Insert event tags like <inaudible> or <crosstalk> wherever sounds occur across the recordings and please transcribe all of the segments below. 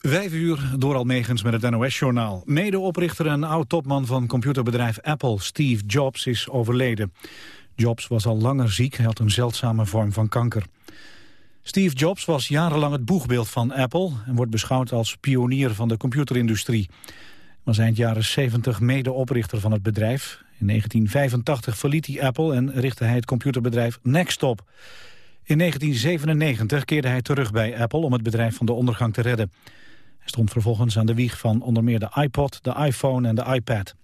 Vijf uur door Almegens met het NOS-journaal. Medeoprichter en oud-topman van computerbedrijf Apple, Steve Jobs, is overleden. Jobs was al langer ziek, hij had een zeldzame vorm van kanker. Steve Jobs was jarenlang het boegbeeld van Apple... en wordt beschouwd als pionier van de computerindustrie. Hij was eind jaren 70 medeoprichter van het bedrijf. In 1985 verliet hij Apple en richtte hij het computerbedrijf Nextop. In 1997 keerde hij terug bij Apple om het bedrijf van de ondergang te redden. Hij stond vervolgens aan de wieg van onder meer de iPod, de iPhone en de iPad.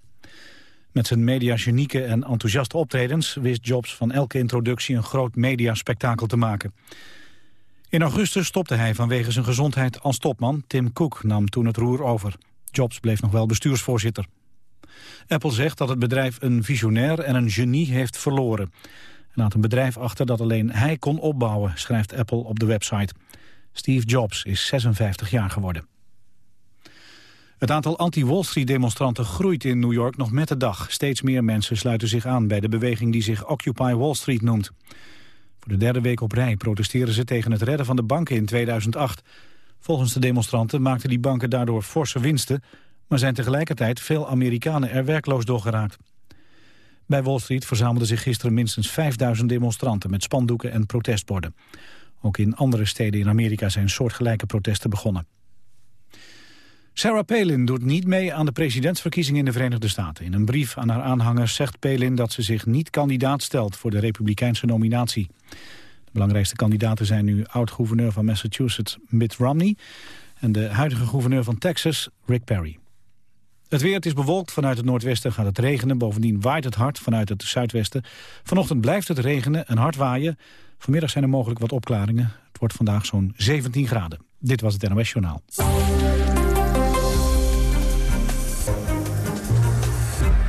Met zijn mediagenieke en enthousiaste optredens wist Jobs van elke introductie een groot mediaspectakel te maken. In augustus stopte hij vanwege zijn gezondheid als topman. Tim Cook nam toen het roer over. Jobs bleef nog wel bestuursvoorzitter. Apple zegt dat het bedrijf een visionair en een genie heeft verloren. Hij laat een bedrijf achter dat alleen hij kon opbouwen, schrijft Apple op de website. Steve Jobs is 56 jaar geworden. Het aantal anti-Wall Street-demonstranten groeit in New York nog met de dag. Steeds meer mensen sluiten zich aan bij de beweging die zich Occupy Wall Street noemt. Voor de derde week op rij protesteren ze tegen het redden van de banken in 2008. Volgens de demonstranten maakten die banken daardoor forse winsten... maar zijn tegelijkertijd veel Amerikanen er werkloos door geraakt. Bij Wall Street verzamelden zich gisteren minstens 5000 demonstranten... met spandoeken en protestborden. Ook in andere steden in Amerika zijn soortgelijke protesten begonnen. Sarah Palin doet niet mee aan de presidentsverkiezingen in de Verenigde Staten. In een brief aan haar aanhangers zegt Palin dat ze zich niet kandidaat stelt voor de republikeinse nominatie. De belangrijkste kandidaten zijn nu oud-gouverneur van Massachusetts Mitt Romney en de huidige gouverneur van Texas Rick Perry. Het weer, het is bewolkt. Vanuit het noordwesten gaat het regenen. Bovendien waait het hard vanuit het zuidwesten. Vanochtend blijft het regenen en hard waaien. Vanmiddag zijn er mogelijk wat opklaringen. Het wordt vandaag zo'n 17 graden. Dit was het NOS Journaal.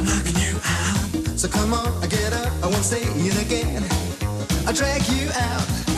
knocking you out. So come on, I get up, I won't see you again. I'll drag you out.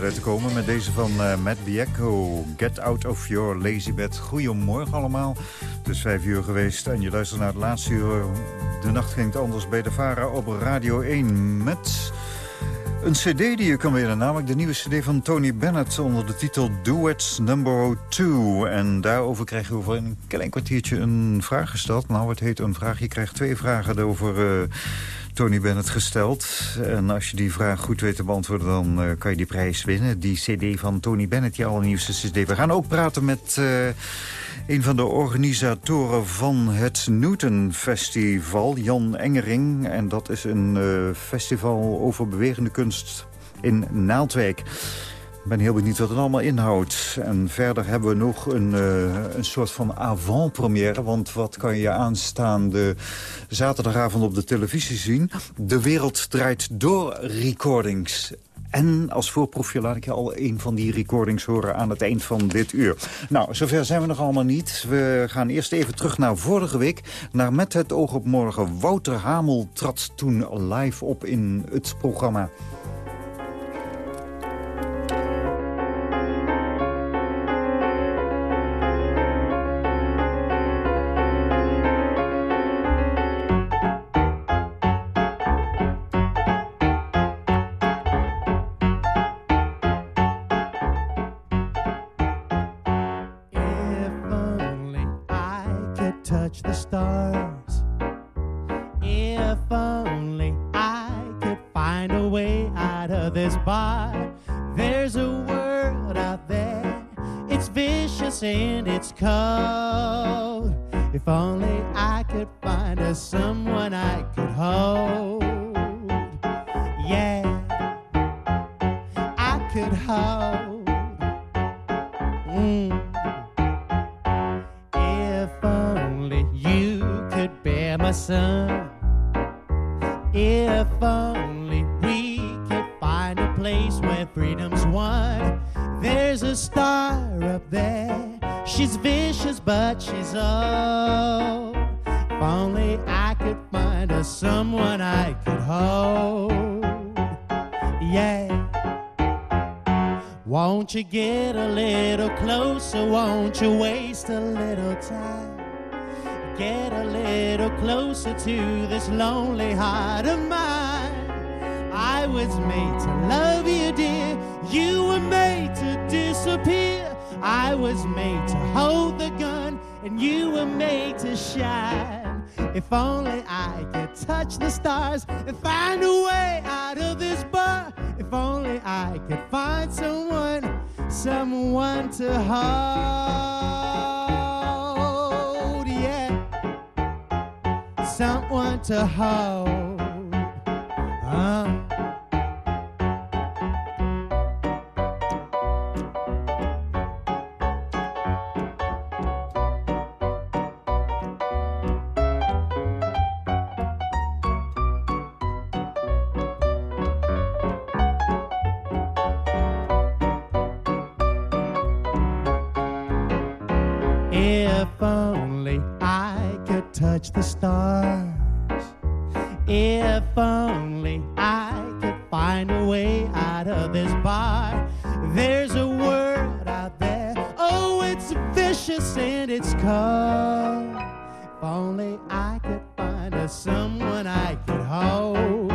Te komen met deze van uh, Matt Biecco. Get out of your lazy bed. Goedemorgen allemaal. Het is vijf uur geweest en je luistert naar het laatste uur. De nacht ging het anders bij de Vara op Radio 1 met... Een cd die je kan winnen, namelijk de nieuwe cd van Tony Bennett... onder de titel Duets Number 2. En daarover krijg je over een klein kwartiertje een vraag gesteld. Nou, het heet een vraag. Je krijgt twee vragen over... Uh, Tony Bennett gesteld. En als je die vraag goed weet te beantwoorden, dan uh, kan je die prijs winnen. Die cd van Tony Bennett, die allernieuwste cd. We gaan ook praten met uh, een van de organisatoren van het Newton Festival, Jan Engering. En dat is een uh, festival over bewegende kunst in Naaldwijk. Ik ben heel benieuwd wat het allemaal inhoudt. En verder hebben we nog een, uh, een soort van avant-première. Want wat kan je aanstaande zaterdagavond op de televisie zien? De wereld draait door recordings. En als voorproefje laat ik je al een van die recordings horen aan het eind van dit uur. Nou, zover zijn we nog allemaal niet. We gaan eerst even terug naar vorige week. Naar Met het oog op morgen. Wouter Hamel trad toen live op in het programma. how. Mm. If only you could bear my son. If only we could find a place where freedom's won. There's a star up there. She's vicious, but she's up. To this lonely heart of mine. I was made to love you, dear. You were made to disappear. I was made to hold the gun, and you were made to shine. If only I could touch the stars and find a way out of this bar. If only I could find someone, someone to hold. yeah, someone to hold. Uh. precious and its cold. If only I could find a someone I could hold.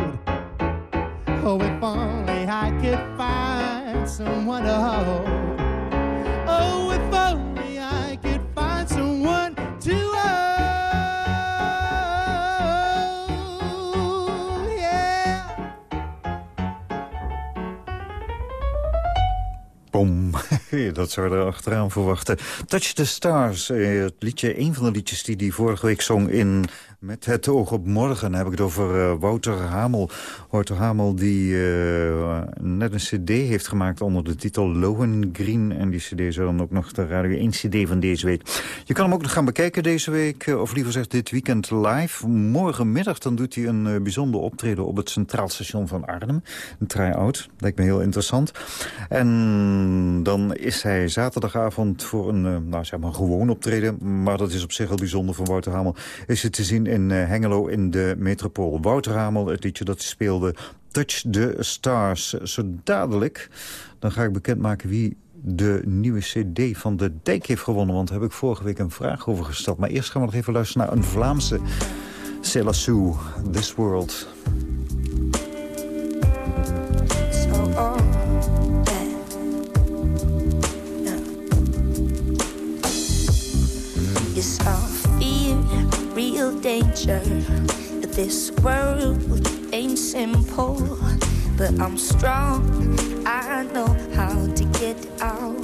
Oh, if only I could find someone to hold. Oh, if only I could find someone to hold. Yeah. Boom. <laughs> dat zou er achteraan verwachten. Touch the Stars, eh, het liedje, een van de liedjes die hij vorige week zong in Met het oog op morgen heb ik het over uh, Wouter Hamel. Wouter Hamel die uh, net een cd heeft gemaakt onder de titel Lohengrin. En die cd is dan ook nog de Radio 1 cd van deze week. Je kan hem ook nog gaan bekijken deze week, uh, of liever gezegd dit weekend live. Morgenmiddag dan doet hij een bijzonder optreden op het Centraal Station van Arnhem. Een try-out, lijkt me heel interessant. En dan is hij zaterdagavond voor een, nou zeg maar, gewoon optreden. Maar dat is op zich al bijzonder van Wouter Hamel. Is het te zien in uh, Hengelo in de metropool. Wouter Hamel, het liedje dat speelde, Touch the Stars. Zo dadelijk, dan ga ik bekendmaken wie de nieuwe cd van De Dijk heeft gewonnen. Want daar heb ik vorige week een vraag over gesteld. Maar eerst gaan we nog even luisteren naar een Vlaamse Célassou, This World. Real danger. This world ain't simple, but I'm strong. I know how to get out,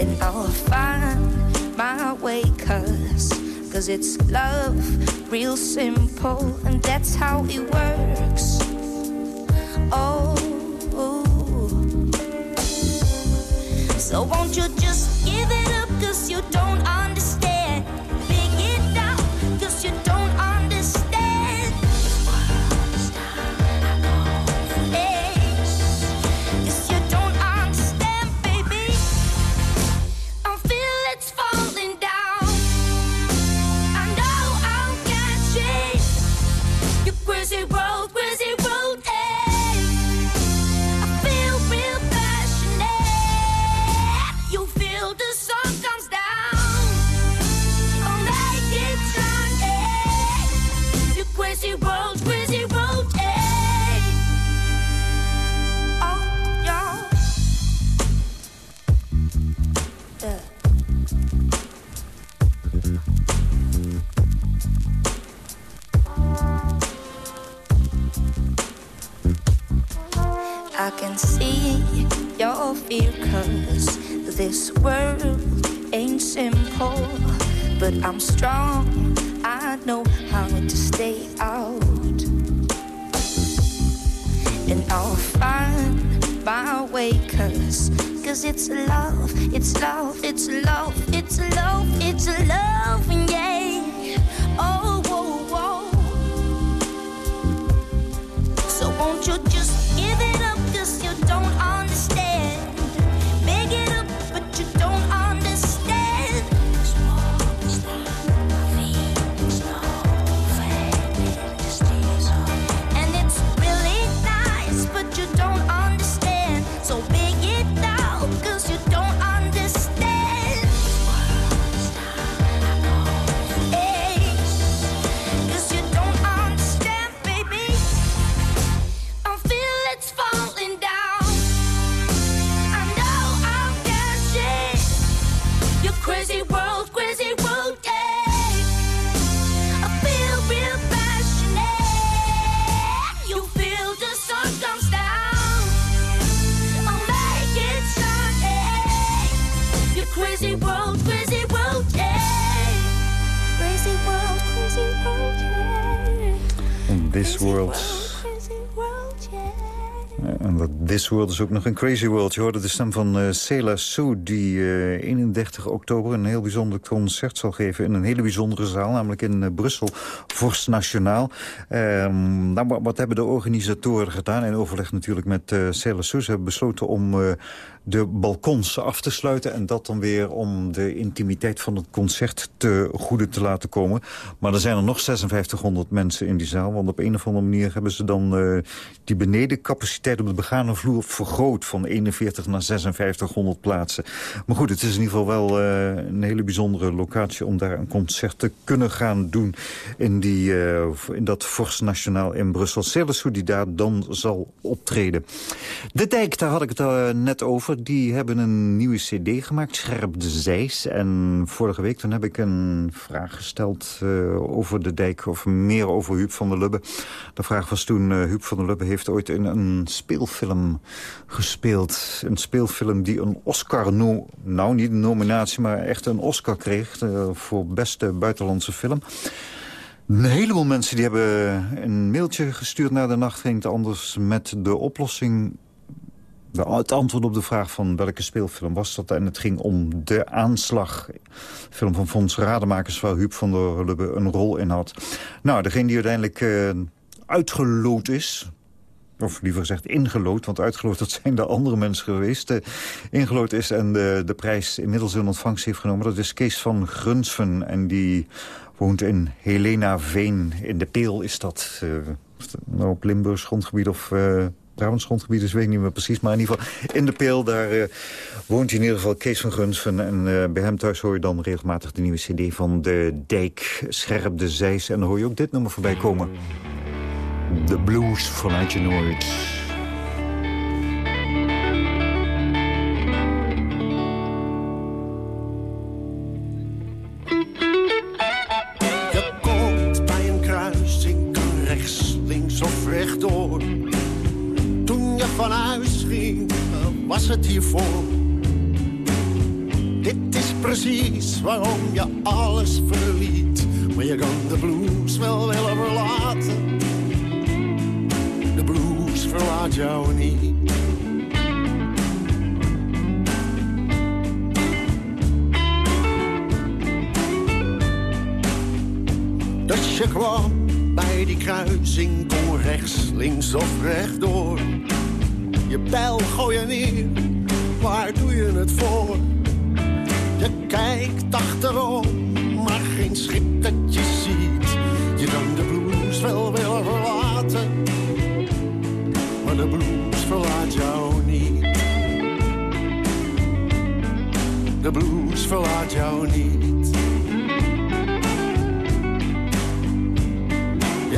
and I'll find my way. Cause, cause it's love, real simple, and that's how it works. Oh. So won't you just give it up cause you don't understand World is ook nog een crazy world. Je hoorde de stem van uh, Sela Sue... die uh, eh, 31 oktober een heel bijzonder concert zal geven... in een hele bijzondere zaal, namelijk in uh, Brussel, Vorst Nationaal. Um, nou, wat hebben de organisatoren gedaan? In overleg natuurlijk met uh, Sela Sue. Ze hebben besloten om de balkons af te sluiten... en dat dan weer om de intimiteit van het concert te goede te laten komen. Maar er zijn er nog 5600 mensen in die zaal... want op een of andere manier hebben ze dan die benedencapaciteit... op de begane vloer vergroot van 41 naar 5600 plaatsen. Maar goed, het is in ieder geval wel uh, een hele bijzondere locatie... om daar een concert te kunnen gaan doen in, die, uh, in dat Forst Nationaal in Brussel. Celso die daar dan zal optreden. De dijk, daar had ik het net over die hebben een nieuwe cd gemaakt, Scherp de Zeis. En vorige week toen heb ik een vraag gesteld over de dijk... of meer over Huub van der Lubbe. De vraag was toen, Huub van der Lubbe heeft ooit in een speelfilm gespeeld. Een speelfilm die een Oscar, no nou niet een nominatie, maar echt een Oscar kreeg... Uh, voor beste buitenlandse film. Een heleboel mensen die hebben een mailtje gestuurd naar de nacht. Ging het anders met de oplossing het antwoord op de vraag van welke speelfilm was dat. En het ging om De Aanslag. Film van Fons Rademakers waar Huub van der Lubbe een rol in had. Nou, degene die uiteindelijk uh, uitgeloot is... Of liever gezegd ingelood, want uitgeloot dat zijn de andere mensen geweest. Uh, ingelood is en de, de prijs inmiddels in ontvangst heeft genomen. Dat is Kees van Grunsven en die woont in Helena Veen. In de Peel is dat, uh, nou op Limburgs grondgebied of Brabants grondgebied is, weet ik niet meer precies. Maar in ieder geval in de Peel, daar uh, woont in ieder geval Kees van Gunsven. En uh, bij hem thuis hoor je dan regelmatig de nieuwe cd van de Dijk, Scherp de Zeis. En dan hoor je ook dit nummer voorbij komen. De blues vanuit je nooit. Je komt bij een kruising, rechts, links of rechtdoor van huis ging, was het hiervoor. Dit is precies waarom je links of rechtdoor. Je pijl gooi je neer, waar doe je het voor? Je kijkt achterom, maar geen schip dat je ziet. Je kan de blues wel willen verlaten, maar de blues verlaat jou niet. De blues verlaat jou niet.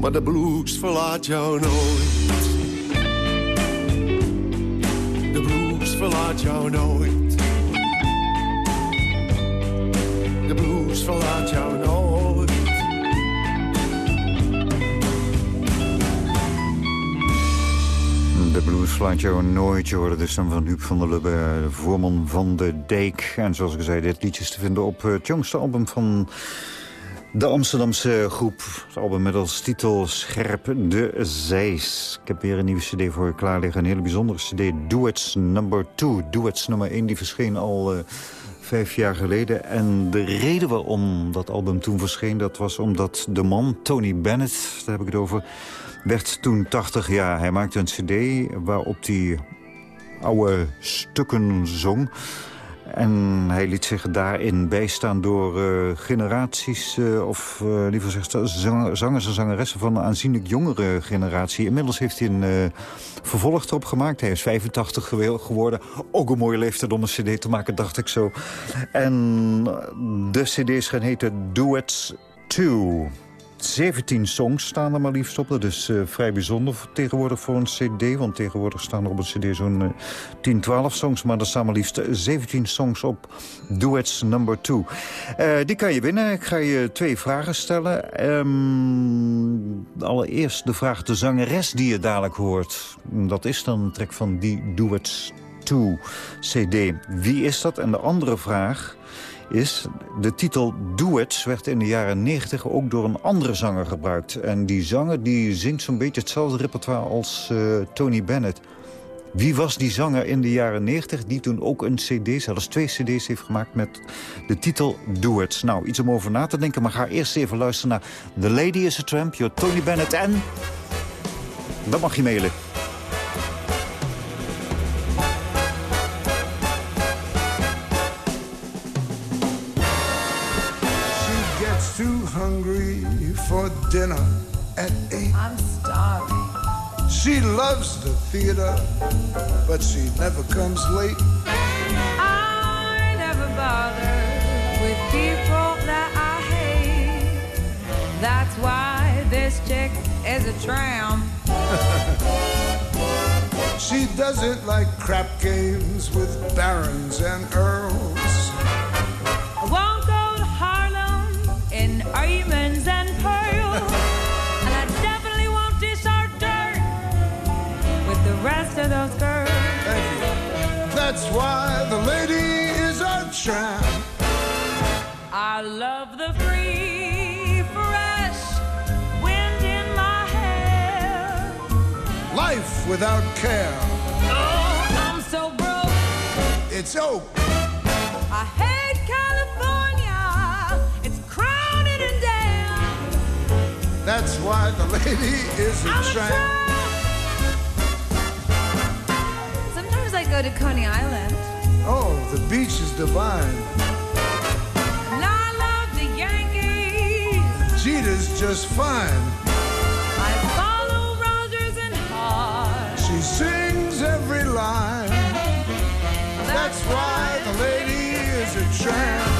Maar de blues verlaat jou nooit. De blues verlaat jou nooit. De blues verlaat jou nooit. De blues verlaat jou nooit. Je hoorde de stem van Huub van der Lubbe, de voorman van de Dijk. En zoals ik zei, dit liedje is te vinden op het jongste album van de Amsterdamse groep. Het album met als titel Scherp de Zeis. Ik heb weer een nieuwe cd voor je klaar liggen. Een hele bijzondere cd, Duets Number 2. Duets nummer 1, die verscheen al... eh, vijf jaar geleden. En de reden waarom dat album toen verscheen... dat was omdat de man, Tony Bennett, daar heb ik het over... werd toen 80 jaar. Hij maakte een cd waarop hij oude stukken zong. En hij liet zich daarin bijstaan door uh, generaties, uh, of liever gezegd zangers en zangeressen van een aanzienlijk jongere generatie. Inmiddels heeft hij een vervolg erop gemaakt. Hij is 85 geworden. Ook een mooie leeftijd om een cd te maken, dacht ik zo. En de cd's gaan heten Duets 2. 17 songs staan er maar liefst op. Dat is uh, vrij bijzonder tegenwoordig voor een cd. Want tegenwoordig staan er op een cd zo'n uh, 10, 12 songs. Maar er staan maar liefst 17 songs op Duets number 2. Uh, die kan je winnen. Ik ga je twee vragen stellen. Um, allereerst de vraag de zangeres die je dadelijk hoort. Dat is dan een track van die Duets 2 cd. Wie is dat? En de andere vraag is... de titel Duets werd in de jaren 90 ook door een andere zanger gebruikt. En die zanger die zingt zo'n beetje hetzelfde repertoire als uh, Tony Bennett. Wie was die zanger in de jaren 90 die toen ook een cd, zelfs twee cd's heeft gemaakt met de titel Duets? Nou, iets om over na te denken, maar ga eerst even luisteren naar The Lady is a Tramp, your Tony Bennett en... Dat mag je mailen. Dinner at eight. I'm starving. She loves the theater, but she never comes late. I never bother with people that I hate. That's why this chick is a tramp. <laughs> she doesn't like crap games with barons and earls. And I definitely won't dish dirt with the rest of those girls. That's why the lady is a tramp. I love the free, fresh wind in my hair. Life without care. Oh, I'm so broke. It's oak. I hate That's why the lady is a tramp. Sometimes I go to Coney Island. Oh, the beach is divine. And I love the Yankees. Jeter's just fine. I follow Rogers and Hart. She sings every line. That's, That's why the lady is a tramp.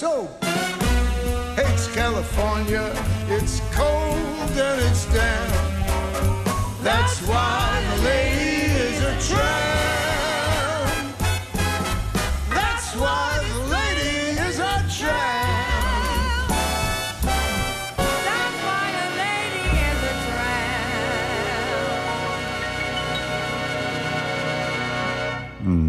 so. Hates California, it's cold and it's damp. That's why the lady is a tramp. That's why the lady is a tramp. That's why the lady is a tramp.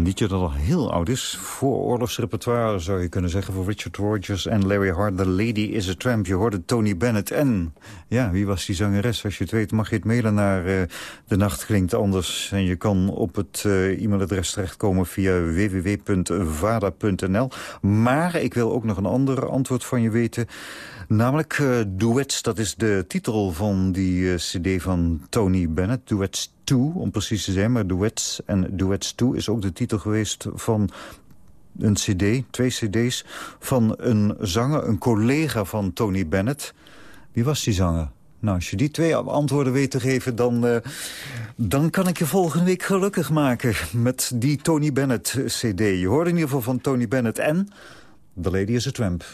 liedje dat al heel oud is. Voor oorlogsrepertoire zou je kunnen zeggen voor Richard Rogers en Larry Hart. The Lady is a Tramp. Je hoorde Tony Bennett. En ja, wie was die zangeres? Als je het weet mag je het mailen naar uh, De Nacht Klinkt Anders. En je kan op het uh, e-mailadres terechtkomen via www.vada.nl. Maar ik wil ook nog een ander antwoord van je weten. Namelijk uh, Duets, dat is de titel van die cd van Tony Bennett. Duets 2, om precies te zijn. Maar Duets en Duets 2 is ook de titel geweest van een cd, twee cd's... van een zanger, een collega van Tony Bennett. Wie was die zanger? Nou, als je die twee antwoorden weet te geven, dan, uh, dan kan ik je volgende week gelukkig maken met die Tony Bennett cd. Je hoorde in ieder geval van Tony Bennett en The Lady is a. Tramp.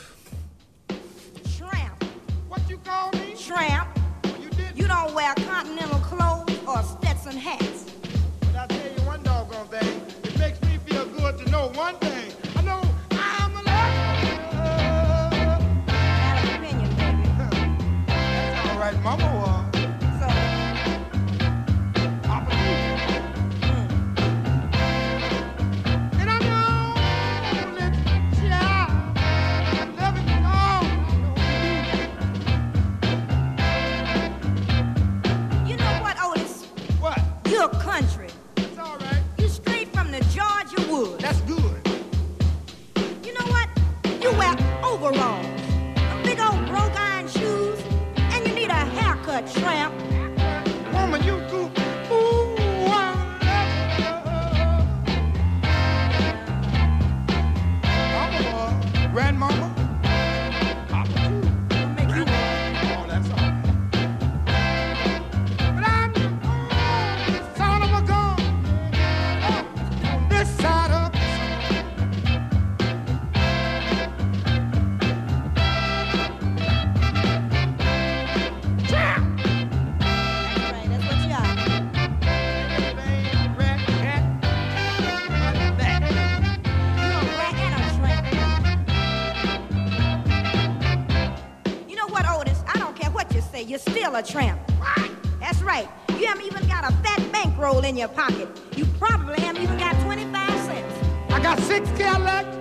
Overalls, big old broke iron shoes, and you need a haircut, tramp. Woman, you too. Ooh. Grandmama. A tramp. That's right. You haven't even got a fat bankroll in your pocket. You probably haven't even got 25 cents. I got six Cadillacs,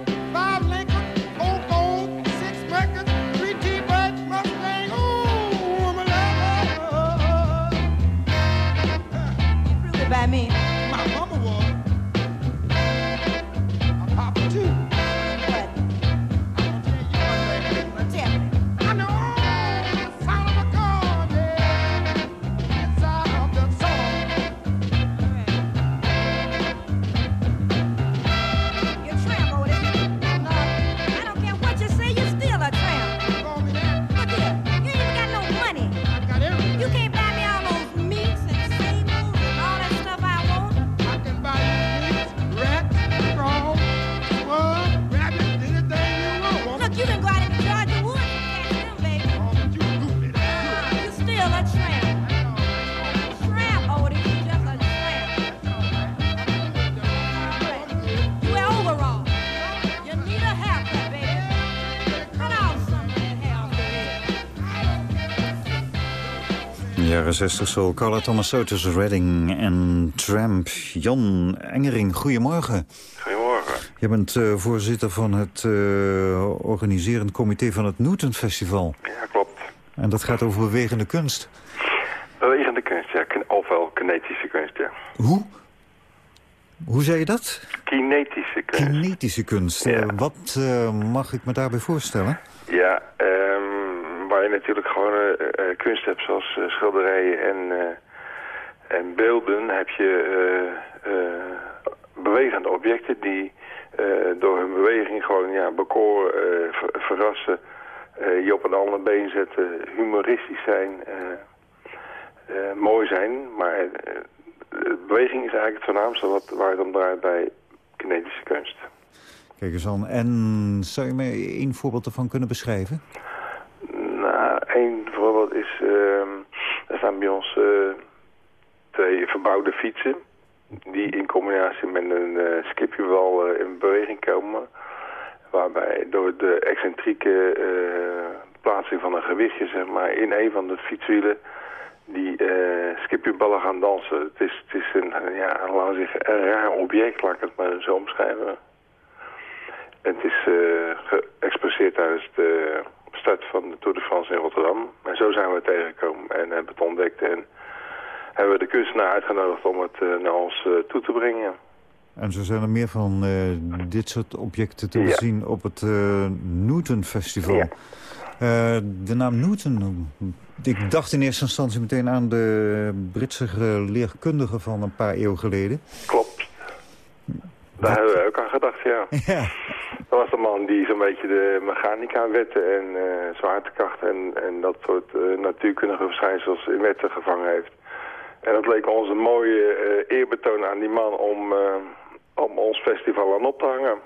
68 Soul. Carla Thomas Redding en Tramp. Jan Engering, goedemorgen. Goedemorgen. Je bent eh, voorzitter van het eh, organiserend comité van het Newton Festival. Ja, klopt. En dat gaat over bewegende kunst. Bewegende kunst, ja. ofwel kinetische kunst, ja. Hoe? Hoe zei je dat? Kinetische kunst. Kinetische kunst. Ja. Eh, wat mag ik me daarbij voorstellen? Ja, eh natuurlijk gewoon eh, eh, kunst hebt zoals eh, schilderijen en, eh, en beelden, heb je eh, eh, bewegende objecten die eh, door hun beweging gewoon ja, bekoren, eh, ver- verrassen, eh, je op een ander been zetten, humoristisch zijn, eh, eh, mooi zijn. Maar eh, beweging is eigenlijk het voornaamste wat, waar het om draait bij kinetische kunst. Kijk eens aan. En zou je mij één voorbeeld ervan kunnen beschrijven? Één voorbeeld is, ehm er staan bij ons eh, twee verbouwde fietsen. Die in combinatie met een eh skipjewal eh, in beweging komen. Waarbij door de excentrieke plaatsing van een gewichtje zeg maar, in een van de fietswielen die uh, skipjeballen gaan dansen. Het is, het is een, ja, we zeggen, een raar object, laat ik het maar zo omschrijven. Het is uh, geëxpresseerd tijdens de start van de Tour de France in Rotterdam. En zo zijn we tegengekomen en hebben het ontdekt en hebben we de kunstenaar uitgenodigd om het uh, naar ons toe te brengen. En zo zijn er meer van dit soort objecten te ja. zien op het Newton Festival. Ja. de naam Newton ik dacht in eerste instantie meteen aan de Britse leerkundige van een paar eeuwen geleden. Klopt. Daar hebben we ook aan gedacht, ja. <laughs> ja. Dat was de man die zo'n beetje de mechanica wetten en uh, zwaartekracht en, en dat soort uh, natuurkundige verschijnsels in wetten gevangen heeft. En dat leek ons een mooie uh, eerbetoon aan die man om, om ons festival aan op te hangen.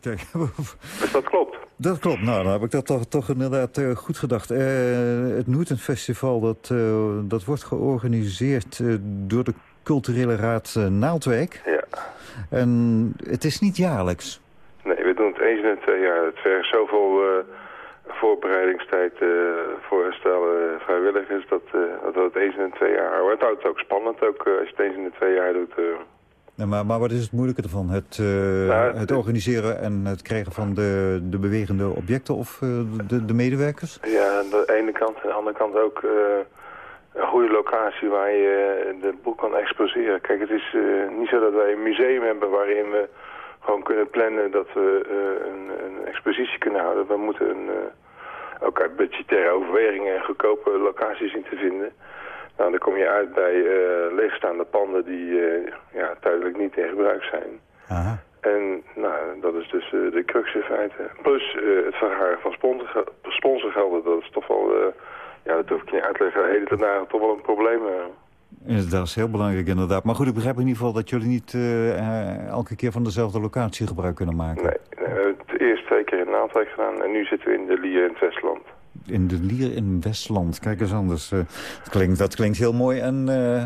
Kijk. <laughs> Dus dat klopt. Dat klopt. Nou, dan heb ik dat toch, toch inderdaad goed gedacht. Het Newton Festival, dat, dat wordt georganiseerd door de culturele raad Naaldwijk. Ja. En het is niet jaarlijks. Nee, we doen het twee jaar. Het vergt zoveel voorbereidingstijd voor herstellen vrijwilligers... Dat, dat we het eens in de twee jaar houden. Het houdt ook spannend ook als je het eens in de twee jaar doet... Nee, maar, maar wat is het moeilijke ervan? Het, uh, nou, het organiseren en het krijgen van de, de bewegende objecten of uh, de, de medewerkers? Ja, aan de ene kant en aan de andere kant ook uh, een goede locatie waar je de boek kan exposeren. Kijk, het is niet zo dat wij een museum hebben waarin we gewoon kunnen plannen dat we een, een, expositie kunnen houden. We moeten een, ook uit budgettaire overwegingen en goedkope locaties zien te vinden... Nou, dan kom je uit bij uh, leegstaande panden die ja, tijdelijk niet in gebruik zijn. Aha. En nou, dat is dus uh, de crux in feite. Plus het verharen van sponsorgelden, dat is toch wel, ja, dat hoef ik niet uit te leggen, de hele tijd toch wel een probleem. Dat is heel belangrijk inderdaad. Maar goed, ik begrijp in ieder geval dat jullie niet elke keer van dezelfde locatie gebruik kunnen maken. Nee, we hebben het eerst twee keer in Naaldwijk gedaan en nu zitten we in de Lier in het Westland in de Lier in Westland. Kijk eens anders. Uh, dat, klinkt, dat klinkt heel mooi en, uh,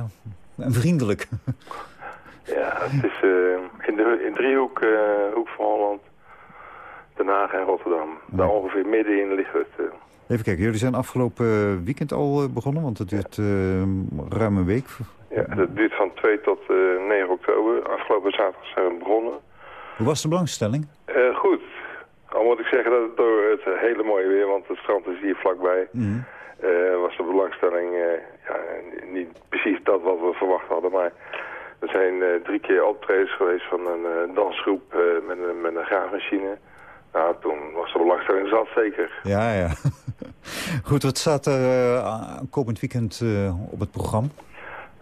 en vriendelijk. <laughs> ja, het is in, de, in Driehoek, Hoek van Holland, Den Haag en Rotterdam. Daar ongeveer middenin ligt het. Even kijken, jullie zijn afgelopen weekend al begonnen, want het duurt ruim een week. Ja, het duurt van 2 tot 9 oktober. Afgelopen zaterdag zijn we begonnen. Hoe was de belangstelling? goed. Al moet ik zeggen dat het door het hele mooie weer, want het strand is hier vlakbij, mm. uh, was de belangstelling uh, ja, niet precies dat wat we verwacht hadden. Maar er zijn uh, drie keer optredens geweest van een dansgroep met, een, met een graafmachine. Nou, toen was de belangstelling zat zeker. Ja, ja. <laughs> Goed, wat staat er komend weekend op het programma?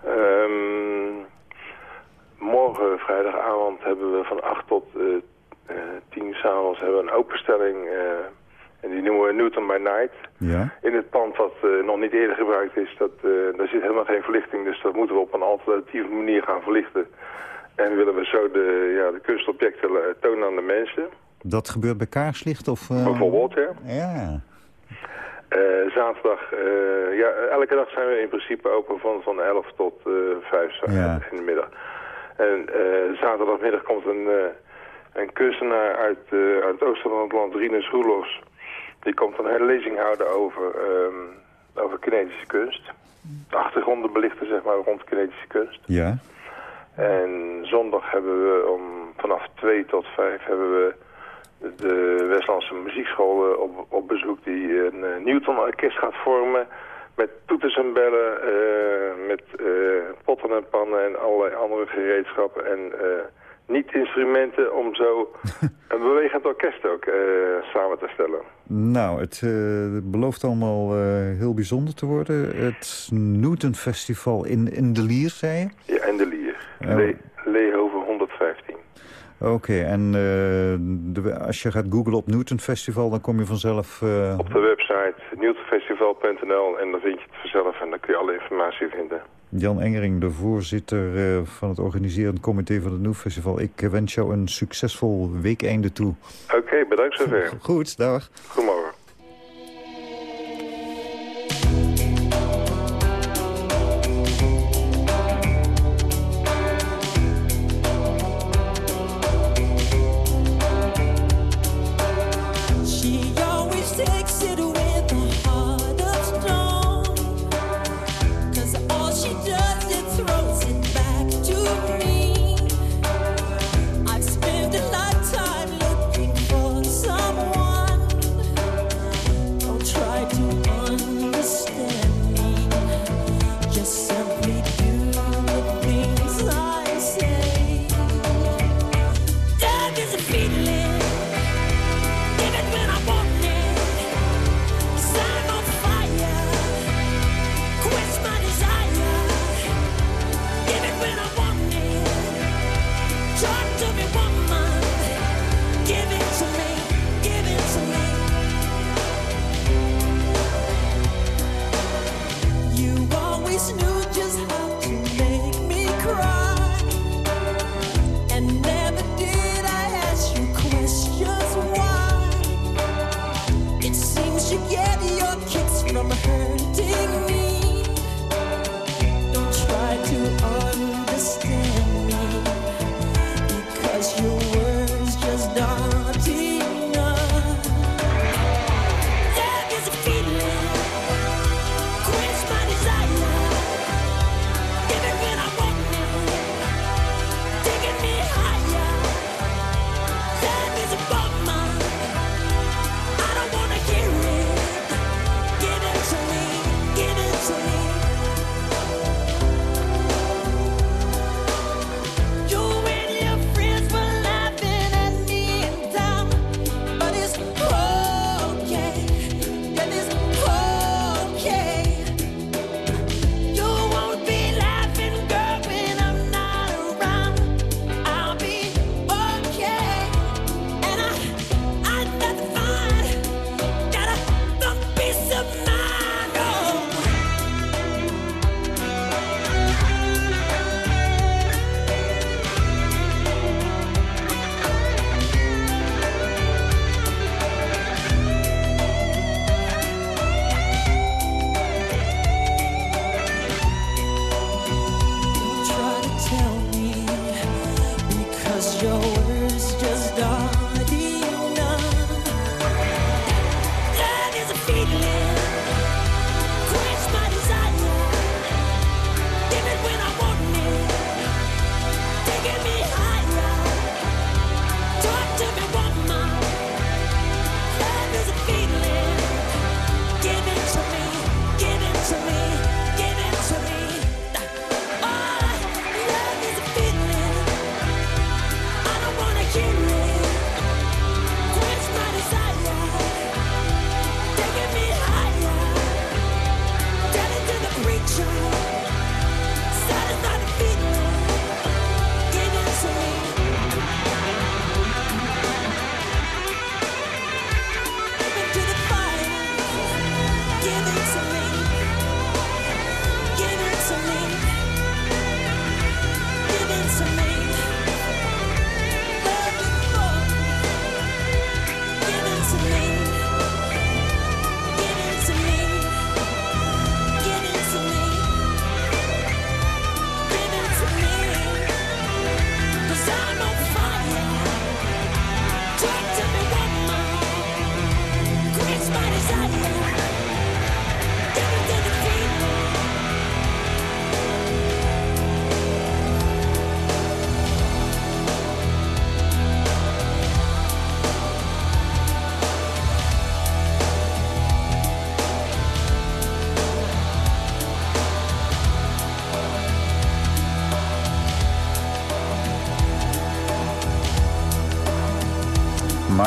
Um, morgen, vrijdagavond, hebben we van 8 tot uh, tien s'avonds hebben we een openstelling. Uh, en die noemen we Newton by Night. Ja. In het pand dat uh, nog niet eerder gebruikt is. Dat, daar zit helemaal geen verlichting. Dus dat moeten we op een alternatieve manier gaan verlichten. En willen we zo de, ja, de kunstobjecten tonen aan de mensen. Dat gebeurt bij kaarslicht? Of, Bijvoorbeeld, ja. Ja. Zaterdag, ja, elke dag zijn we in principe open van, van 11 tot 5 ja. in de middag. En zaterdagmiddag komt een een kunstenaar uit, uh, uit het oosten van het land, Rinus Roelos. Die komt een hele lezing houden over, um, over kinetische kunst. De achtergronden belichten zeg maar rond kinetische kunst. Ja. En zondag hebben we om vanaf 2 tot 5 hebben we de Westlandse muziekschool op, op bezoek die een uh, Newton-orkest gaat vormen met toeters en bellen, uh, met uh, potten en pannen en allerlei andere gereedschappen en niet-instrumenten om zo <laughs> een bewegend orkest ook samen te stellen. Nou, het belooft allemaal heel bijzonder te worden. Het Newton Festival in, in de Lier, zei je? Ja, in de Lier. Leehoven 115. Oké, okay, en de, als je gaat googlen op Newton Festival, dan kom je vanzelf... Op de website newtonfestival.nl en dan vind je het vanzelf en dan kun je alle informatie vinden. Jan Engering, de voorzitter uh, van het organiserend comité van het Nieuw Festival. Ik wens jou een succesvol weekeinde toe. Oké, okay, bedankt zover. Goed, dag. Goedemorgen.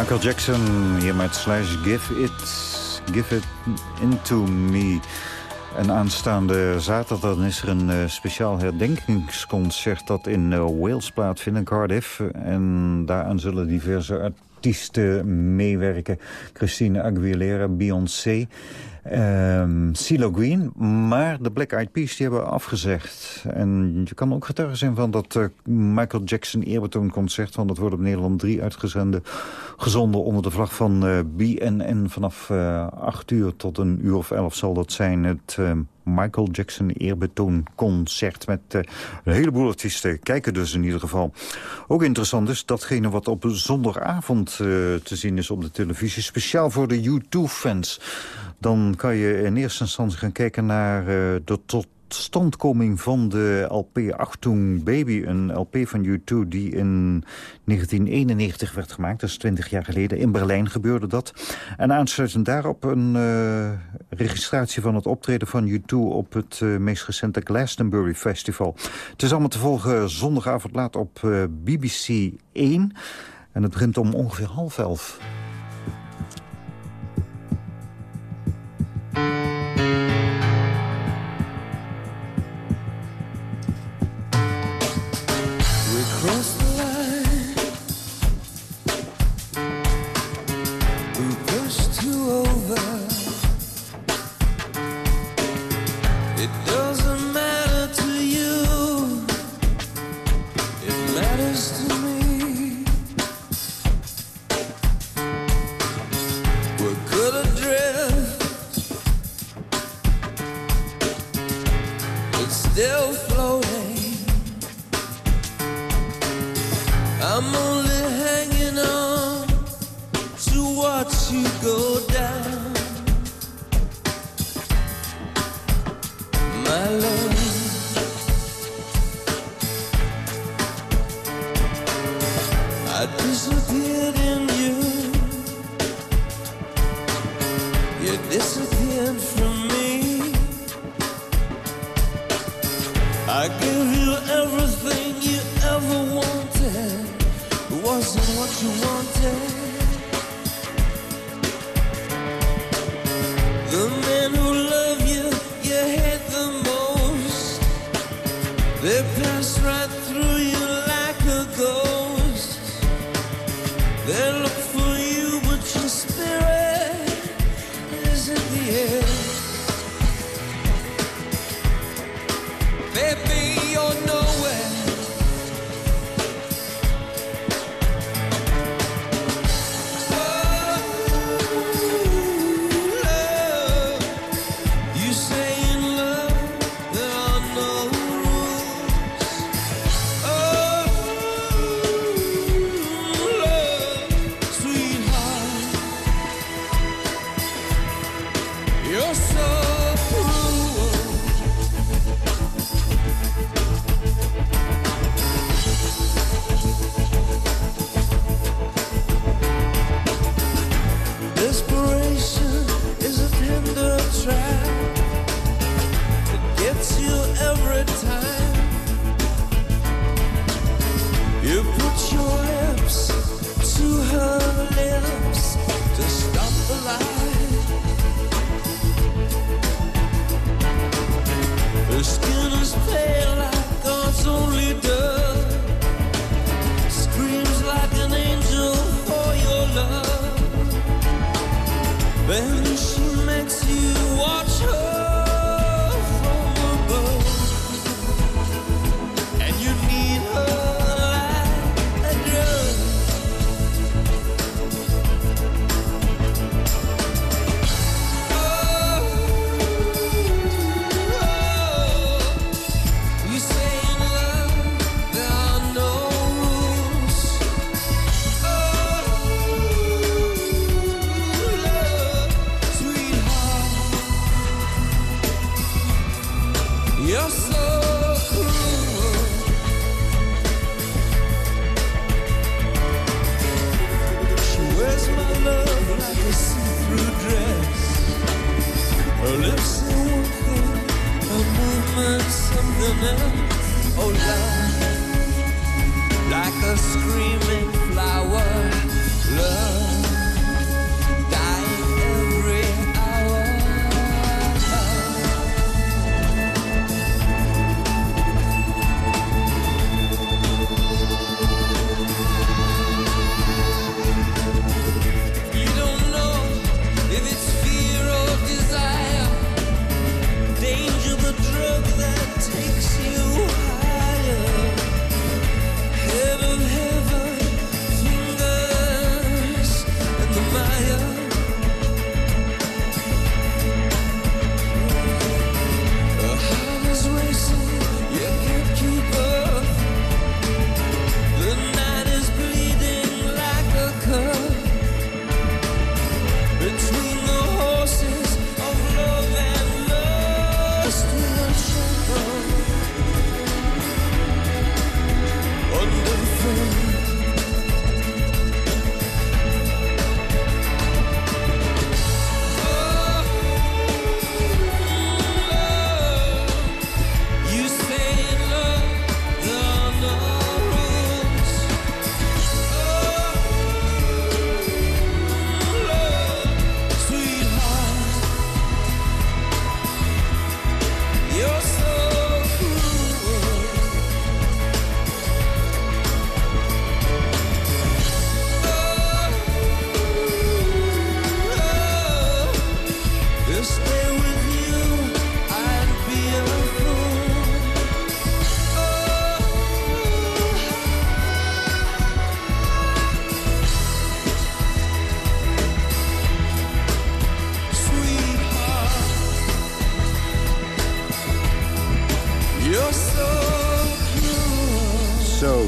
Michael Jackson hier met Slash Give It, Give It Into Me. En aanstaande zaterdag is er een uh, speciaal herdenkingsconcert... dat in uh, Wales plaatsvindt, in Cardiff. En daaraan zullen diverse artiesten meewerken. Christine Aguilera, Beyoncé... Um, CeeLo Green, maar de Black Eyed Peas die hebben afgezegd. En je kan ook getuige zijn van dat uh, Michael Jackson eerbetoonconcert... want dat wordt op Nederland 3 uitgezonden gezonden onder de vlag van uh, BNN. Vanaf uh, 8 uur tot een uur of 11 zal dat zijn. Het uh, Michael Jackson eerbetoonconcert met uh, een heleboel artiesten. Kijken dus in ieder geval. Ook interessant is datgene wat op zondagavond uh, te zien is op de televisie. Speciaal voor de U2-fans. Dan kan je in eerste instantie gaan kijken naar uh, de tot totstandkoming van de LP Achtung Baby. Een LP van U2 die in 1991 werd gemaakt. Dat is 20 jaar geleden. In Berlijn gebeurde dat. En aansluitend daarop een uh, registratie van het optreden van U2... op het uh, meest recente Glastonbury Festival. Het is allemaal te volgen zondagavond laat op uh, BBC 1. En het begint om ongeveer half elf.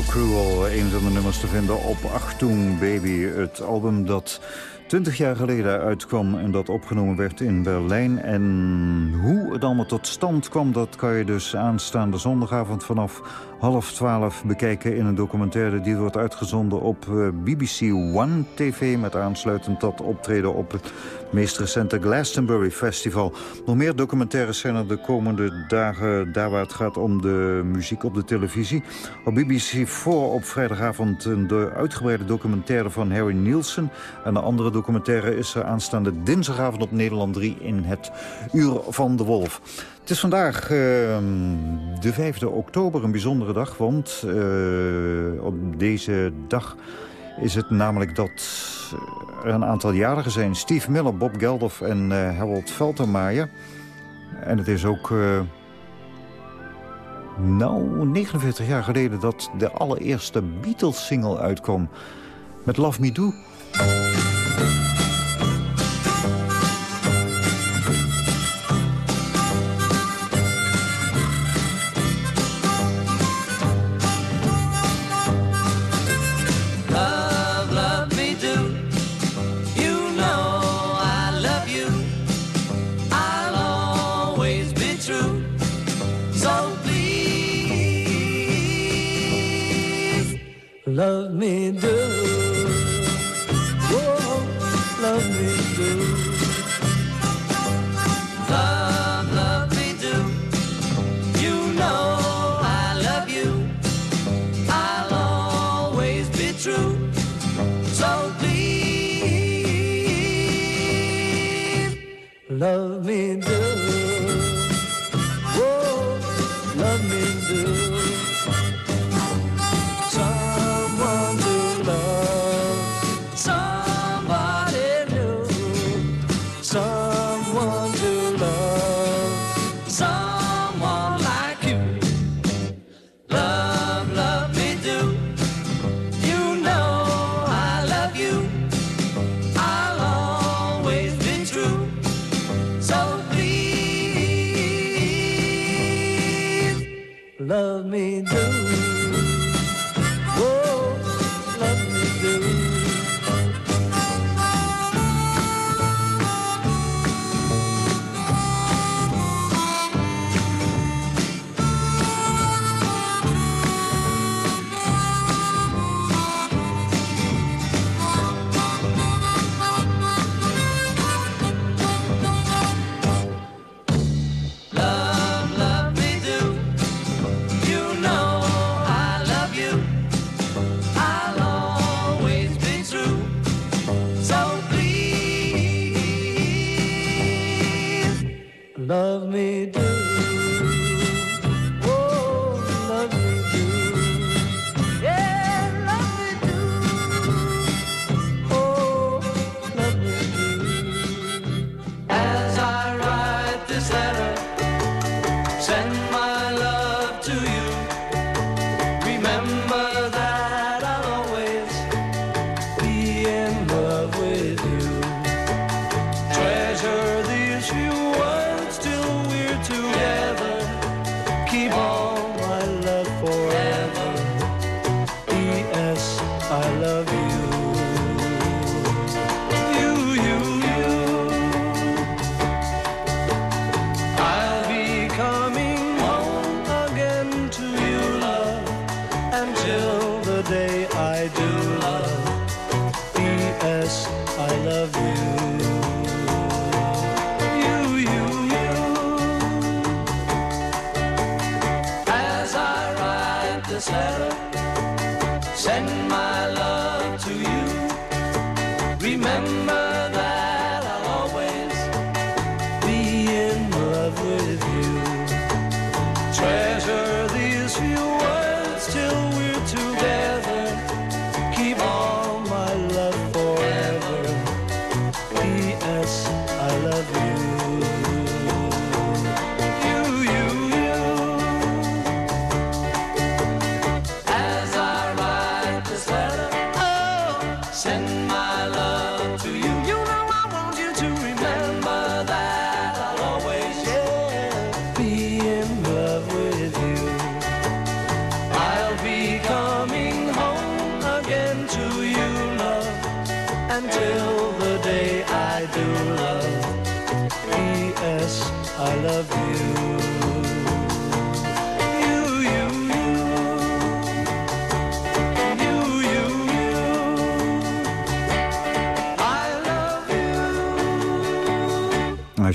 Cruel. Een van de nummers te vinden op Achtung Baby. Het album dat 20 jaar geleden uitkwam en dat opgenomen werd in Berlijn. En hoe het allemaal tot stand kwam, dat kan je dus aanstaande zondagavond vanaf half twaalf bekijken in een documentaire die wordt uitgezonden op eh, BBC One TV... met aansluitend dat optreden op het meest recente Glastonbury Festival. Nog meer documentaires zijn er de komende dagen... daar waar het gaat om de muziek op de televisie. Op BBC 4 op vrijdagavond de uitgebreide documentaire van Harry Nielsen. En de andere documentaire is er aanstaande dinsdagavond op Nederland 3... in het Uur van de Wolf. Het is vandaag uh, de 5e oktober, een bijzondere dag, want uh, op deze dag is het namelijk dat er een aantal jarigen zijn. Steve Miller, Bob Geldof en uh, Harold Veltermaier. En het is ook, nou, 49 jaar geleden dat de allereerste Beatles-single uitkwam. Met Love Me Do. Love me do.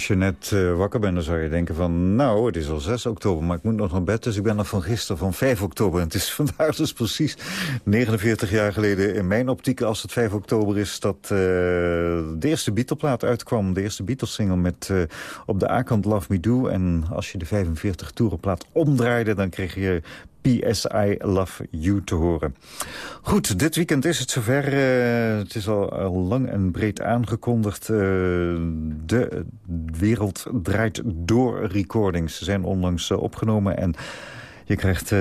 Als je net eh, wakker bent, dan zou je denken van... nou, het is al 6 oktober, maar ik moet nog naar bed... dus ik ben nog van gisteren, van 5 oktober. En het is <laughs> vandaag dus precies 49 jaar geleden... in mijn optiek, als het 5 oktober is... dat eh, de eerste Beatle-plaat uitkwam. De eerste Beatles-single met eh, op de A-kant Love Me Do. En als je de 45 toerenplaat omdraaide... dan kreeg je P.S. I Love You te horen. Goed, dit weekend is het zover. Eh, het is al, lang en breed aangekondigd. Eh, de wereld draait door recordings. Ze zijn onlangs eh, opgenomen en... Je krijgt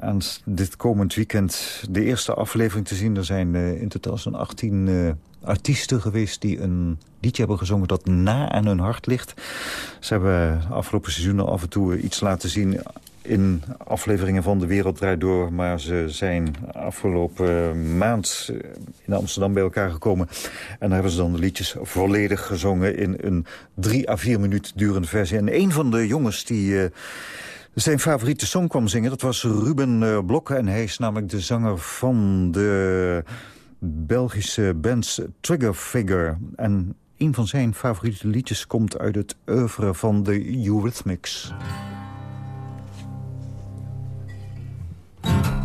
aan dit komend weekend de eerste aflevering te zien. Er zijn in totaal zo'n 18 eh, artiesten geweest die een liedje hebben gezongen dat na aan hun hart ligt. Ze hebben afgelopen seizoen al af en toe iets laten zien in afleveringen van De Wereld Draait Door. Maar ze zijn afgelopen maand eh, in Amsterdam bij elkaar gekomen. En daar hebben ze dan de liedjes volledig gezongen in een drie à vier minuut durende versie. En een van de jongens die... eh, zijn favoriete song kwam zingen. Dat was Ruben eh, Blokke. En hij is namelijk de zanger van de Belgische band Trigger Figure. En een van zijn favoriete liedjes komt uit het oeuvre van de Eurythmics. Sweet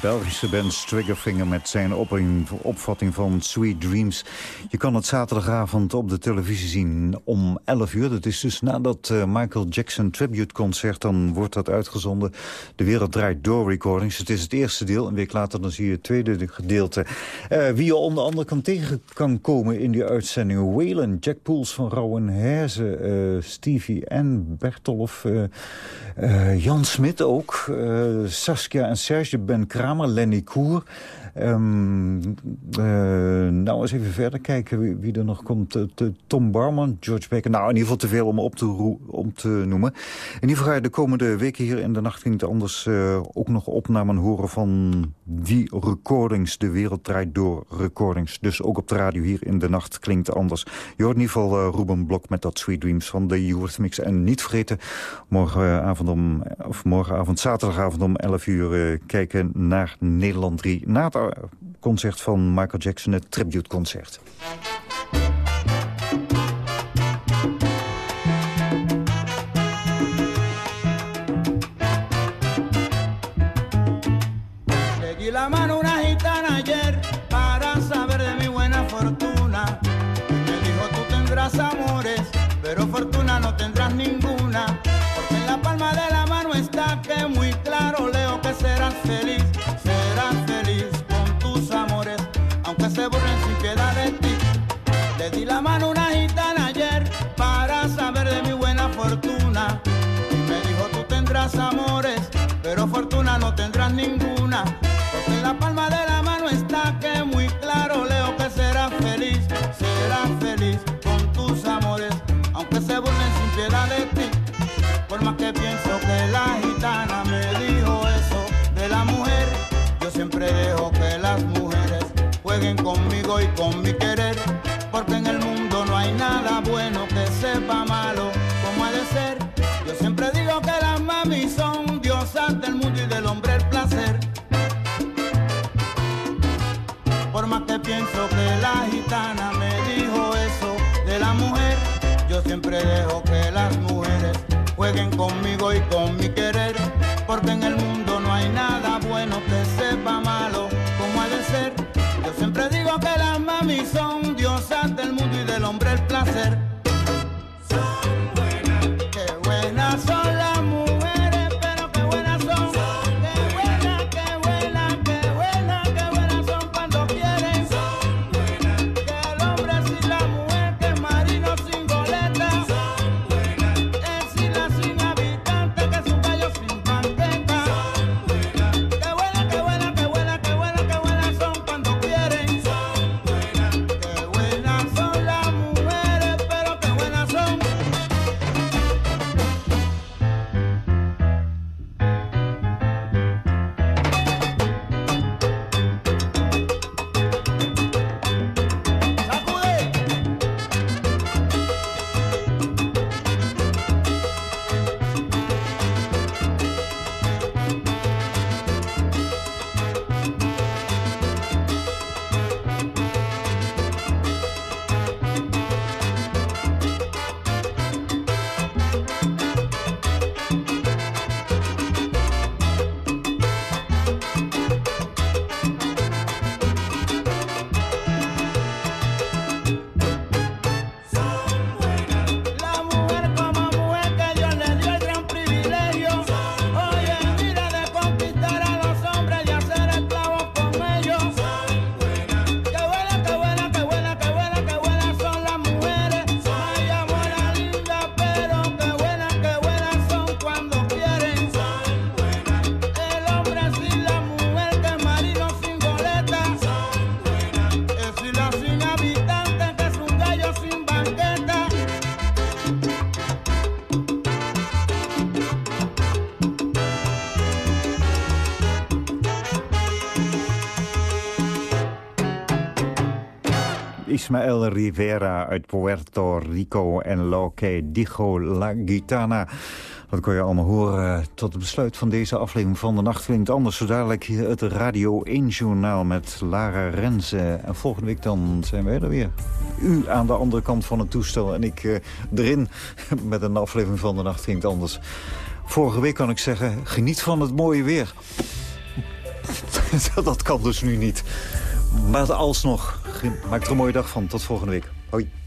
Belgische band Triggerfinger... met zijn op- opvatting van Sweet Dreams. Je kan het zaterdagavond op de televisie zien om 11 uur. Dat is dus nadat uh, Michael Jackson Tribute Concert... dan wordt dat uitgezonden. De Wereld Draait Door recordings. Het is het eerste deel. Een week later dan zie je het tweede gedeelte. Uh, wie je onder andere kan tegen kan komen in die uitzending... Waylon, Jack Poels van Rauwenherzen, uh, Stevie en Bertolf... Jan Smit ook, Saskia en Serge, Ben Kramer, Lenny Koer. Um, uh, nou, eens even verder kijken wie, wie er nog komt. Uh, Tom Barman, George Baker. Nou, in ieder geval te veel om op te, om te noemen. In ieder geval de komende weken hier in de nacht het anders uh, ook nog opnamen horen van die recordings. De wereld draait door recordings. Dus ook op de radio hier in de nacht klinkt anders. Je hoort in ieder geval Ruben Blok met dat Sweet Dreams van de Eurythmics. En niet vergeten, morgenavond om, of morgenavond, zaterdagavond om 11 uur kijken naar Nederland 3. Na het concert van Michael Jackson, het buena fortuna. Me dijo amores, pero fortuna no tendrás ninguna. Amores, pero fortuna no tendrás ninguna. Porque en la palma de la mano está que muy claro leo que serás feliz, serás feliz con tus amores, aunque se burlen sin piedad de ti. Por más que pienso que la gitana me dijo eso de la mujer, yo siempre dejo que las mujeres jueguen conmigo y con mi pienso que la gitana me dijo eso de la mujer, yo siempre dejo que las mujeres jueguen conmigo y con mi querer. Porque en el mundo no hay nada bueno que sepa malo como ha de ser. Yo siempre digo que las mami son diosas del mundo y del hombre el placer. Ismael Rivera uit Puerto Rico en Lo que dijo la gitana. Dat kon je allemaal horen tot het besluit van deze aflevering van De Nacht Klinkt Anders. Zo dadelijk het Radio 1-journaal met Lara Renze. En volgende week dan zijn wij er weer. U aan de andere kant van het toestel en ik eh, erin <laughs> met een aflevering van De Nacht Klinkt Anders. Vorige week kan ik zeggen, geniet van het mooie weer. <laughs> dat kan dus nu niet. Maar alsnog, maak er een mooie dag van. Tot volgende week. Hoi.